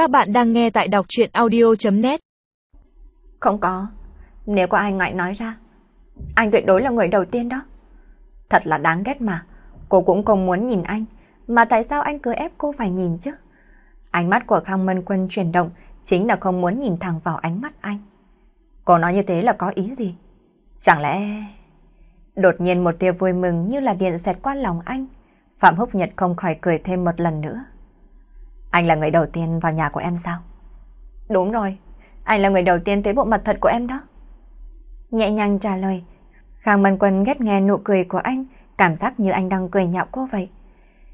Các bạn đang nghe tại đọc chuyện audio.net Không có. Nếu có ai ngại nói ra, anh tuyệt đối là người đầu tiên đó. Thật là đáng ghét mà. Cô cũng không muốn nhìn anh. Mà tại sao anh cứ ép cô phải nhìn chứ? Ánh mắt của Khang Mân Quân chuyển động chính là không muốn nhìn thẳng vào ánh mắt anh. Cô nói như thế là có ý gì? Chẳng lẽ... Đột nhiên một tia vui mừng như là điện xẹt qua lòng anh. Phạm Húc Nhật không khỏi cười thêm một lần nữa. Anh là người đầu tiên vào nhà của em sao? Đúng rồi, anh là người đầu tiên thấy bộ mặt thật của em đó. Nhẹ nhàng trả lời, Khang Mân Quân ghét nghe nụ cười của anh, cảm giác như anh đang cười nhạo cô vậy.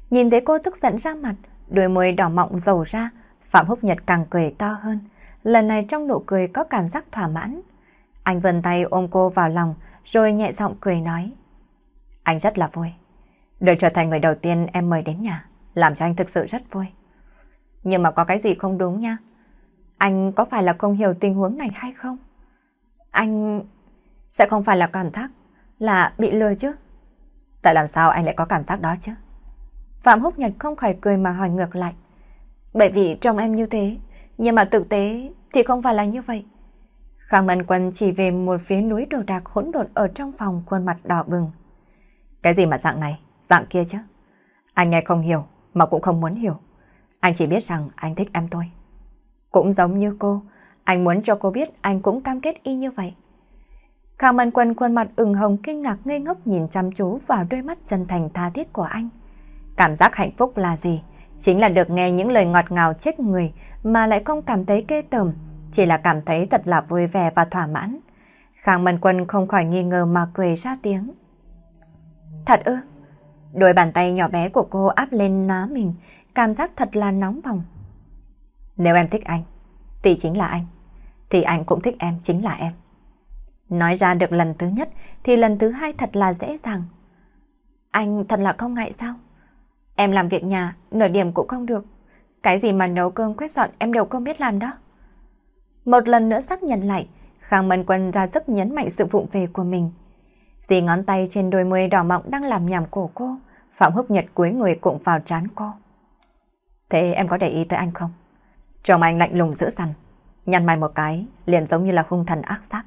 Nhìn thấy cô tức giận ra mặt, đôi môi đỏ mọng dầu ra, Phạm Húc Nhật càng cười to hơn. Lần này trong nụ cười có cảm giác thỏa mãn. Anh vần tay ôm cô vào lòng, rồi nhẹ giọng cười nói. Anh rất là vui. Được trở thành người đầu tiên em mời đến nhà, làm cho anh thực sự rất vui. Nhưng mà có cái gì không đúng nha. Anh có phải là không hiểu tình huống này hay không? Anh sẽ không phải là cảm giác là bị lừa chứ? Tại làm sao anh lại có cảm giác đó chứ? Phạm Húc Nhật không khỏi cười mà hỏi ngược lại. Bởi vì trong em như thế, nhưng mà thực tế thì không phải là như vậy. Khang Mân Quân chỉ về một phía núi đồ đạc hỗn độn ở trong phòng khuôn mặt đỏ bừng. Cái gì mà dạng này, dạng kia chứ? Anh nghe không hiểu, mà cũng không muốn hiểu. Anh chỉ biết rằng anh thích em thôi. Cũng giống như cô, anh muốn cho cô biết anh cũng cam kết y như vậy. Khang Mân Quân khuôn mặt ửng hồng kinh ngạc ngây ngốc nhìn chăm chú vào đôi mắt chân thành tha thiết của anh. Cảm giác hạnh phúc là gì? Chính là được nghe những lời ngọt ngào chết người mà lại không cảm thấy kê tởm, chỉ là cảm thấy thật là vui vẻ và thỏa mãn. Khang Mân Quân không khỏi nghi ngờ mà cười ra tiếng. Thật ư? Đôi bàn tay nhỏ bé của cô áp lên ná mình, cảm giác thật là nóng bỏng. Nếu em thích anh, thì chính là anh. Thì anh cũng thích em, chính là em. Nói ra được lần thứ nhất, thì lần thứ hai thật là dễ dàng. Anh thật là không ngại sao? Em làm việc nhà, nửa điểm cũng không được. Cái gì mà nấu cơm quét dọn em đều không biết làm đó. Một lần nữa xác nhận lại, Khang Mân Quân ra sức nhấn mạnh sự vụng về của mình. Dì ngón tay trên đôi môi đỏ mọng đang làm nhảm cổ cô, Phạm Húc Nhật cuối người cũng vào trán cô. Thế em có để ý tới anh không? Trông anh lạnh lùng dữ dằn, nhăn mày một cái, liền giống như là hung thần ác sát.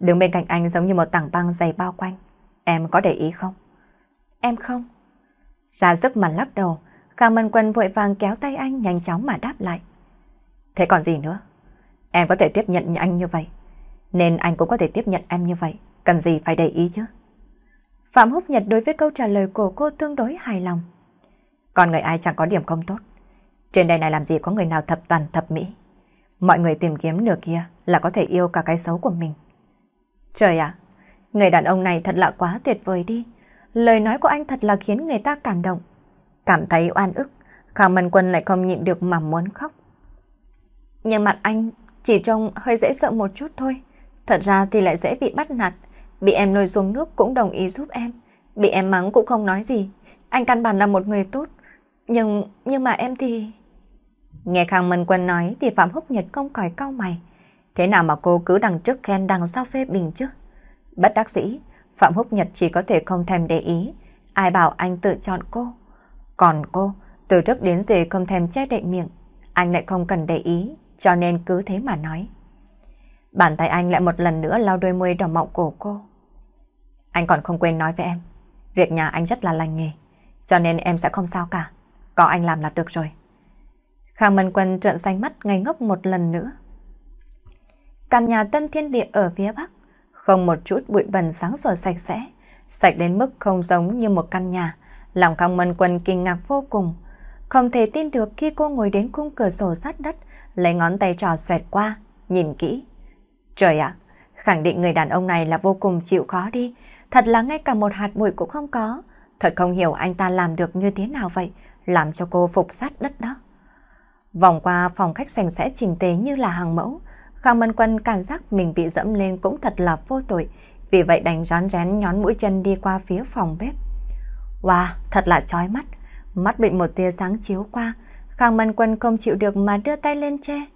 Đứng bên cạnh anh giống như một tảng băng dày bao quanh. Em có để ý không? Em không. Ra sức mà lắc đầu, Khang Mân Quân vội vàng kéo tay anh nhanh chóng mà đáp lại. Thế còn gì nữa? Em có thể tiếp nhận anh như vậy, nên anh cũng có thể tiếp nhận em như vậy. Cần gì phải để ý chứ? Phạm Húc Nhật đối với câu trả lời của cô tương đối hài lòng. Còn người ai chẳng có điểm không tốt. Trên đời này làm gì có người nào thập toàn thập mỹ. Mọi người tìm kiếm nửa kia là có thể yêu cả cái xấu của mình. Trời ạ, người đàn ông này thật là quá tuyệt vời đi. Lời nói của anh thật là khiến người ta cảm động. Cảm thấy oan ức, Khang Mân Quân lại không nhịn được mà muốn khóc. Nhưng mặt anh chỉ trông hơi dễ sợ một chút thôi. Thật ra thì lại dễ bị bắt nạt. Bị em lôi xuống nước cũng đồng ý giúp em. Bị em mắng cũng không nói gì. Anh căn bản là một người tốt. Nhưng, nhưng mà em thì... Nghe Khang Mân Quân nói thì Phạm Húc Nhật không khỏi cau mày. Thế nào mà cô cứ đằng trước khen đằng sau phê bình chứ? Bất đắc dĩ, Phạm Húc Nhật chỉ có thể không thèm để ý. Ai bảo anh tự chọn cô? Còn cô, từ trước đến giờ không thèm che đậy miệng. Anh lại không cần để ý, cho nên cứ thế mà nói. Bàn tay anh lại một lần nữa lau đôi môi đỏ mọng của cô. Anh còn không quên nói với em, việc nhà anh rất là lành nghề, cho nên em sẽ không sao cả. Có anh làm là được rồi. Khang Mân Quân trợn xanh mắt ngây ngốc một lần nữa. Căn nhà tân thiên địa ở phía bắc, không một chút bụi bẩn sáng sủa sạch sẽ, sạch đến mức không giống như một căn nhà. Lòng Khang Mân Quân kinh ngạc vô cùng, không thể tin được khi cô ngồi đến khung cửa sổ sát đất, lấy ngón tay trò xoẹt qua, nhìn kỹ. Trời ạ, khẳng định người đàn ông này là vô cùng chịu khó đi, thật là ngay cả một hạt bụi cũng không có. Thật không hiểu anh ta làm được như thế nào vậy, làm cho cô phục sát đất đó. Vòng qua phòng khách sành sẽ chỉnh tề như là hàng mẫu, Khang Mân Quân cảm giác mình bị dẫm lên cũng thật là vô tội, vì vậy đành rón rén nhón mũi chân đi qua phía phòng bếp. Wow, thật là chói mắt, mắt bị một tia sáng chiếu qua, Khang Mân Quân không chịu được mà đưa tay lên che.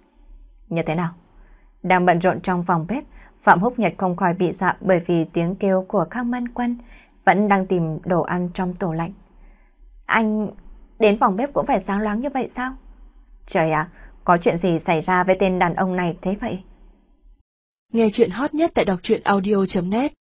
Như thế nào? Đang bận rộn trong phòng bếp, Phạm Húc Nhật không khỏi bị dọa bởi vì tiếng kêu của Khang Mân Quân vẫn đang tìm đồ ăn trong tủ lạnh. Anh đến phòng bếp cũng phải sáng loáng như vậy sao? Trời ạ, Có chuyện gì xảy ra với tên đàn ông này thế vậy? Nghe chuyện hot nhất tại đọc truyện audio.net